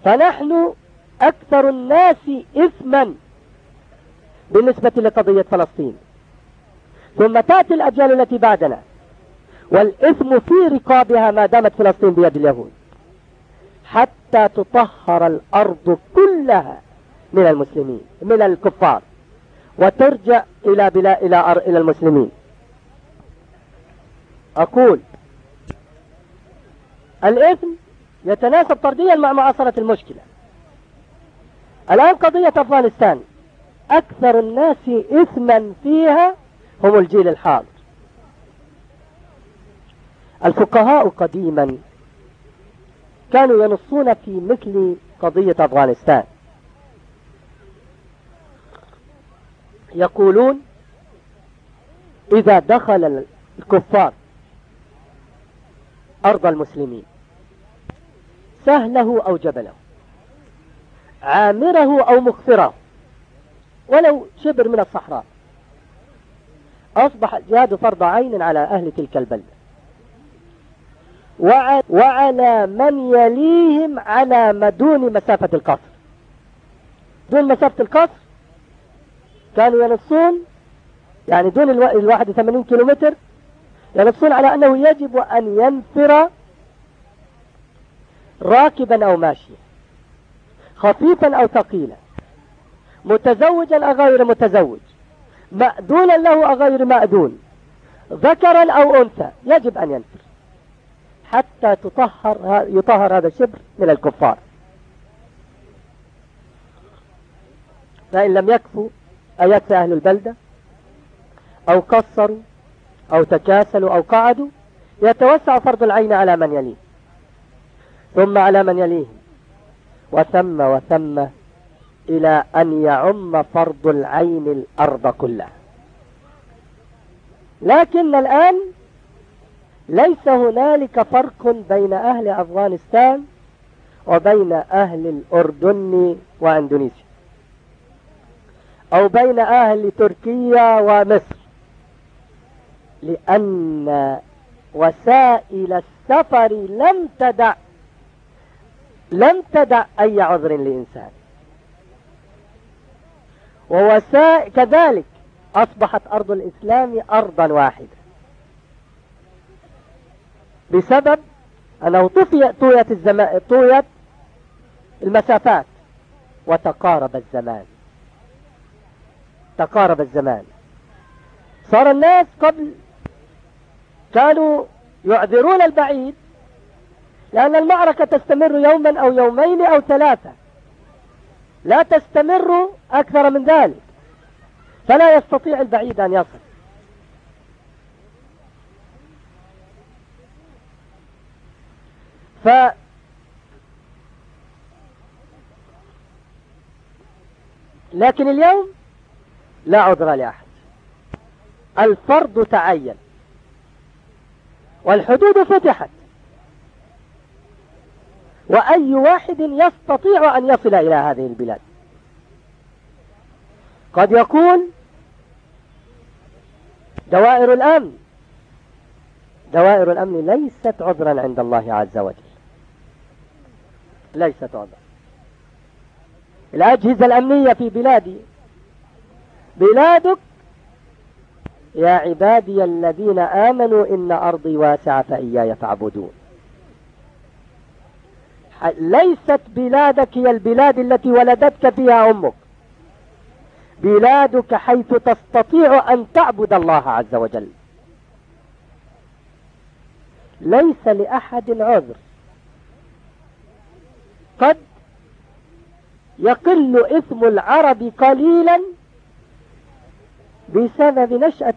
فنحن أكثر الناس إثما بالنسبة لقضية فلسطين. ثم تأتي الأجيال التي بعدنا. والإثم في رقابها ما دامت فلسطين بيد اليهود. حتى تطهر الأرض كلها من المسلمين من الكفار. وترجع إلى بلا إلى إلى المسلمين. أقول الإثم يتناسب طرديا مع معاصرة المشكلة. الآن قضية أفغانستان. أكثر الناس إثما فيها هم الجيل الحاضر. الفقهاء قديما كانوا ينصون في مثل قضية أفغانستان. يقولون إذا دخل الكفار أرض المسلمين سهله أو جبله عامره أو مغفره ولو شبر من الصحراء أصبح الجهاد فرض عين على أهل تلك البلدة. وعلى من يليهم على مدون مسافة القصر. دون مسافة القصر كانوا ينصون يعني دون ال 81 كيلومتر ينصون على أنه يجب أن ينفر راكبا أو ماشيا خفيفا أو ثقيلا متزوجا أو غير متزوج مأذونا له أو غير مأذون ذكرا أو أنثى يجب أن ينفر. حتى تطهر يطهر هذا الشبر من الكفار. فإن لم يكفوا أيكفي أهل البلدة أو قصروا أو تكاسلوا أو قعدوا يتوسع فرض العين على من يليه. ثم على من يليهم. وثم وثم إلى أن يعم فرض العين الأرض كلها. لكن الآن ليس هنالك فرق بين أهل أفغانستان وبين أهل الأردن وأندونيسيا أو بين أهل تركيا ومصر لأن وسائل السفر لم تدع لم تدع أي عذر لإنسان. ووسائل كذلك أصبحت أرض الإسلام أرضا واحدة. بسبب أنه طويت, الزمان طويت المسافات وتقارب الزمان. تقارب الزمان. صار الناس قبل كانوا يعذرون البعيد لأن المعركة تستمر يوما أو يومين أو ثلاثة. لا تستمر أكثر من ذلك. فلا يستطيع البعيد أن يصل. ف لكن اليوم لا عذر لأحد. الفرض تعين. والحدود فتحت. وأي واحد يستطيع أن يصل إلى هذه البلاد. قد يكون دوائر الأمن. دوائر الأمن ليست عذرا عند الله عز وجل. ليست عذرا الأجهزة الأمنية في بلادي بلادك يا عبادي الذين آمنوا إن أرضي واسعة فإياي فاعبدون. ليست بلادك هي البلاد التي ولدتك فيها أمك. بلادك حيث تستطيع أن تعبد الله عز وجل. ليس لأحد عذر. قد يقل إثم العرب قليلا بسبب نشأة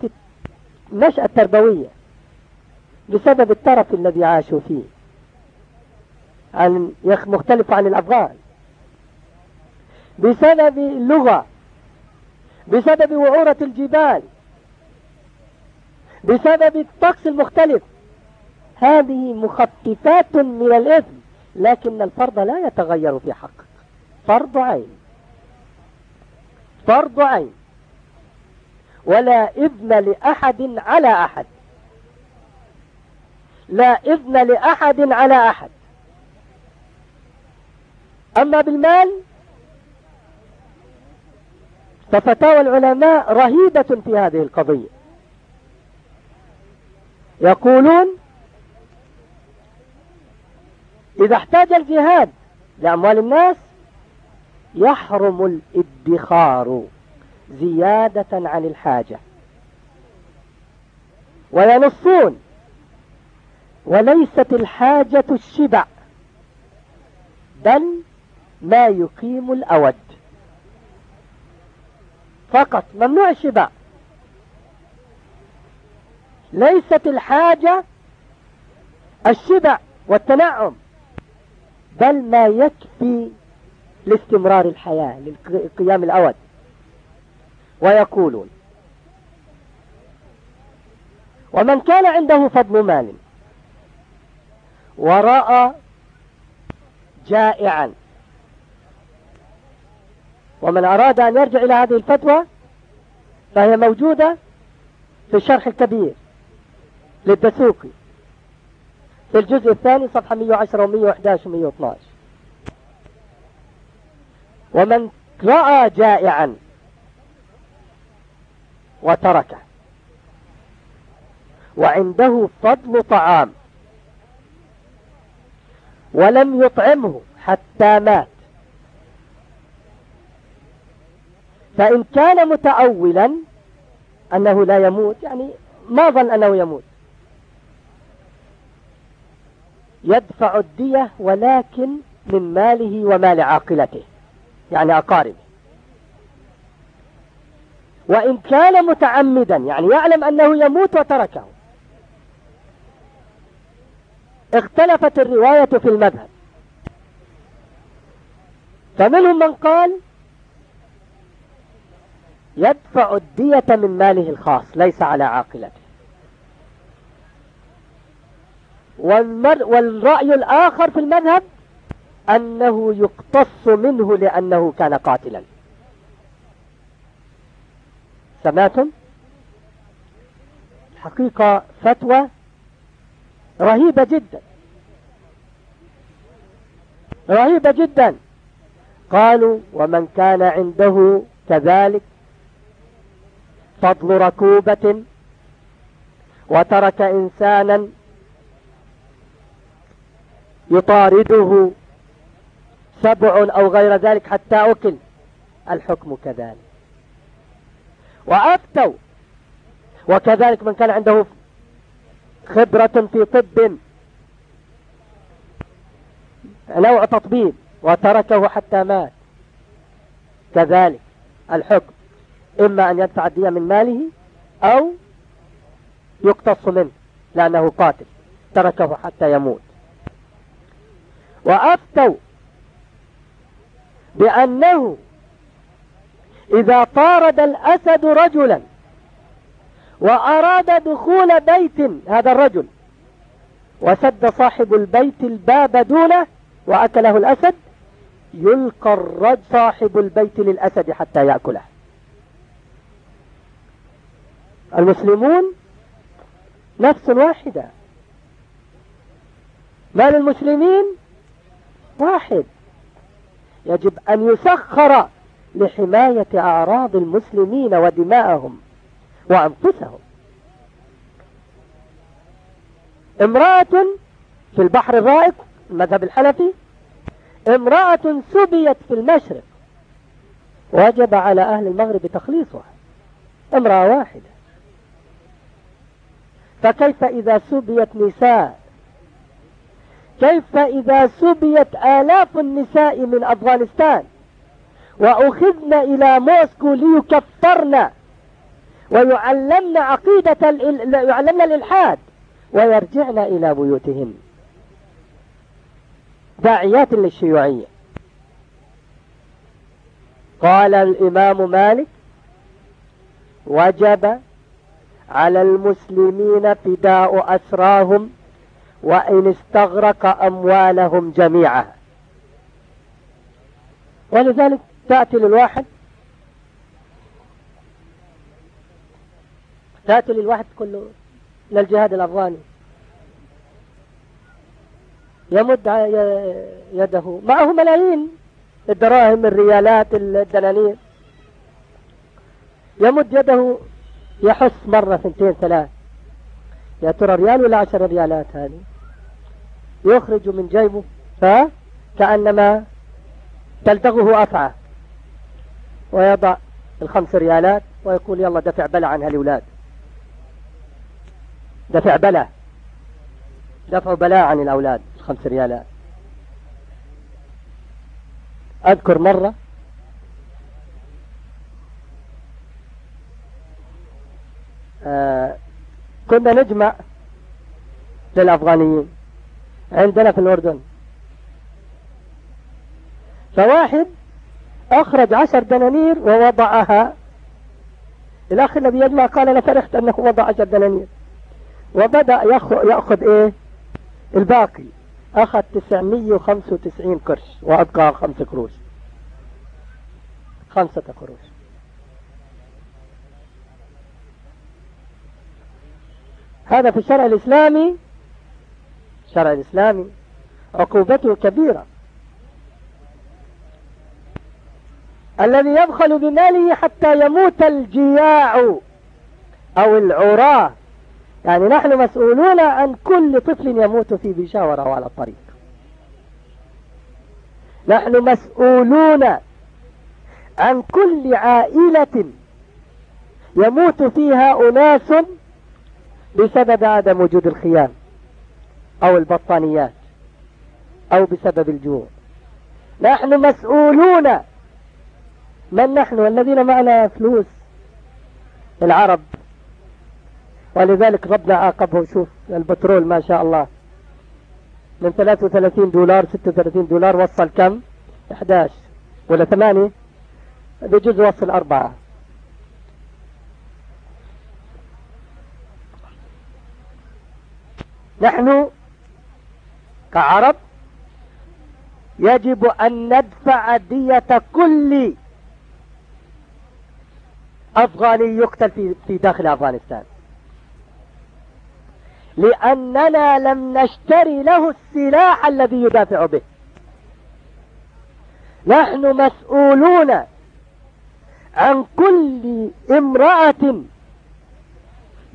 النشأة التربوية بسبب الترف الذي عاشوا فيه. عن مختلف عن الأفغان بسبب اللغة بسبب وعورة الجبال بسبب الطقس المختلف. هذه مخففات من الإثم لكن الفرض لا يتغير في حقك. فرض عين. فرض عين. ولا إذن لأحد على أحد. لا إذن لأحد على أحد. أما بالمال ففتاوى العلماء رهيبة في هذه القضية. يقولون إذا احتاج الجهاد لأموال الناس يحرم الادخار زيادة عن الحاجة. وينصون وليست الحاجة الشبع بل ما يقيم الأود. فقط ممنوع الشبع. ليست الحاجة الشبع والتنعم. بل ما يكفي لاستمرار الحياة للقيام الأود ويقولون ومن كان عنده فضل مال ورأى جائعا ومن أراد أن يرجع إلى هذه الفتوى فهي موجودة في الشرح الكبير للدسوقي. في الجزء الثاني صفحة 110 و 111 و 112 ومن رأى جائعا وتركه وعنده فضل طعام ولم يطعمه حتى مات. فإن كان متأولا أنه لا يموت يعني ما ظن أنه يموت. يدفع الدية ولكن من ماله ومال عاقلته يعني أقاربه. وإن كان متعمدا يعني يعلم أنه يموت وتركه. اختلفت الرواية في المذهب. فمنهم من قال يدفع الدية من ماله الخاص ليس على عاقلته. والرأي الآخر في المذهب أنه يقتص منه لأنه كان قاتلا. سمعتم؟ حقيقة فتوى رهيبة جدا. رهيبة جدا. قالوا ومن كان عنده كذلك فضل ركوبة وترك إنسانا يطارده سبع أو غير ذلك حتى أكل. الحكم كذلك. وأفتوا. وكذلك من كان عنده خبرة في طب. نوع تطبيب. وتركه حتى مات. كذلك الحكم. إما أن يدفع الدية من ماله أو يقتص منه لأنه قاتل. تركه حتى يموت. وأفتوا بأنه إذا طارد الأسد رجلا وأراد دخول بيت هذا الرجل وسد صاحب البيت الباب دونه وأكله الأسد يلقى الرجل صاحب البيت للأسد حتى يأكله. المسلمون نفس واحدة. مال المسلمين واحد. يجب أن يسخر لحماية أعراض المسلمين ودماءهم وأنفسهم. امرأة في البحر الرائق المذهب الحنفي امرأة سبيت في المشرق وجب على أهل المغرب تخليصها. امرأة واحدة. فكيف إذا سبيت نساء؟ كيف إذا سبيت آلاف النساء من أفغانستان وأخذن إلى موسكو ليكفرن ويعلمن عقيدة يعلمن الإلحاد ويرجعن إلى بيوتهن داعيات للشيوعية. قال الإمام مالك وجب على المسلمين فداء أسراهم وإن استغرق أموالهم جميعا. ولذلك تأتي للواحد تأتي للواحد كله للجهاد الأفغاني. يمد يده. معه ملايين الدراهم الريالات الدنانير. يمد يده يحس مرة ثنتين ثلاث. يا ترى ريال ولا عشر ريالات هذه؟ يخرج من جيبه فكأنما تلتغه أفعى. ويضع الخمس ريالات ويقول يلا دفع بلا عنها الأولاد دفع بلا. دفع بلاء عن الأولاد الخمس ريالات. أذكر مرة آه كنا نجمع للأفغانيين. عندنا في الأردن. فواحد أخرج عشر دنانير ووضعها. الأخ الذي يجمع قال أنا فرحت أنه وضع عشر دنانير. وبدأ يأخذ إيه؟ الباقي. أخذ 995 قرش وأبقى خمس قروش. خمسة قروش. هذا في الشرع الإسلامي الشرع الإسلامي عقوبته كبيرة. الذي يبخل بماله حتى يموت الجياع أو العراة. يعني نحن مسؤولون عن كل طفل يموت في بشاورة أو على الطريق. نحن مسؤولون عن كل عائلة يموت فيها أناس بسبب عدم وجود الخيام. أو البطانيات أو بسبب الجوع. نحن مسؤولون. من نحن؟ الذين معنا فلوس. العرب. ولذلك ربنا عاقبه. شوف البترول ما شاء الله. من 33 دولار 36 دولار وصل كم؟ 11 ولا 8 بجوز وصل 4 نحن كعرب يجب أن ندفع دية كل أفغاني يقتل في, في داخل أفغانستان. لأننا لم نشتري له السلاح الذي يدافع به. نحن مسؤولون عن كل امرأة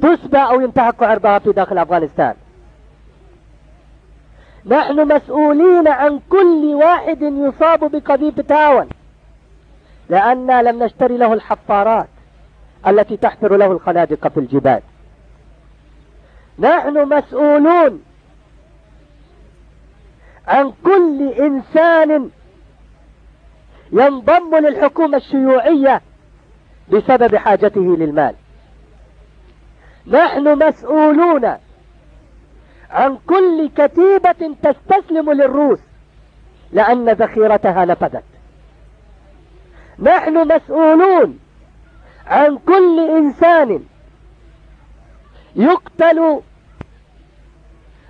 تسبى أو ينتهك عرضها في داخل أفغانستان. نحن مسؤولين عن كل واحد يصاب بقذيف تاون لأننا لم نشتري له الحفارات التي تحفر له الخنادق في الجبال. نحن مسؤولون عن كل إنسان ينضم للحكومة الشيوعية بسبب حاجته للمال. نحن مسؤولون عن كل كتيبة تستسلم للروس لأن ذخيرتها نفذت نحن مسؤولون عن كل إنسان يقتل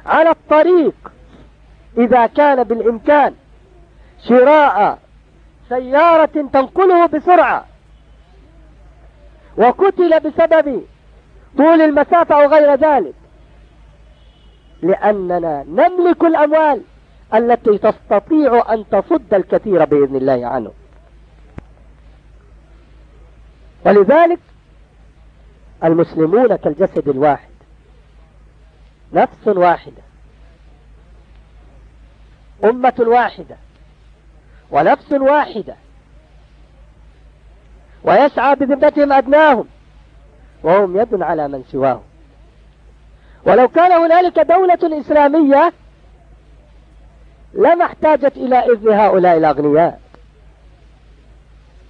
على الطريق إذا كان بالإمكان شراء سيارة تنقله بسرعة وقتل بسبب طول المسافة أو غير ذلك. لأننا نملك الأموال التي تستطيع أن تصد الكثير بإذن الله عنه. ولذلك المسلمون كالجسد الواحد نفس واحدة أمة واحدة ونفس واحدة ويسعى بذمتهم أدناهم وهم يد على من سواهم. ولو كان هنالك دولة إسلامية لما احتاجت إلى إذن هؤلاء الأغنياء.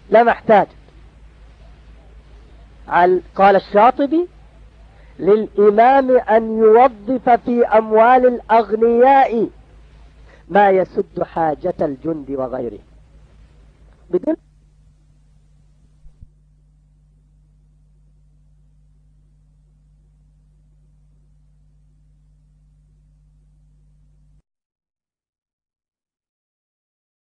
لما احتاجت قال الشاطبي للإمام أن يوظف في أموال الأغنياء ما يسد حاجة الجند وغيره. بدون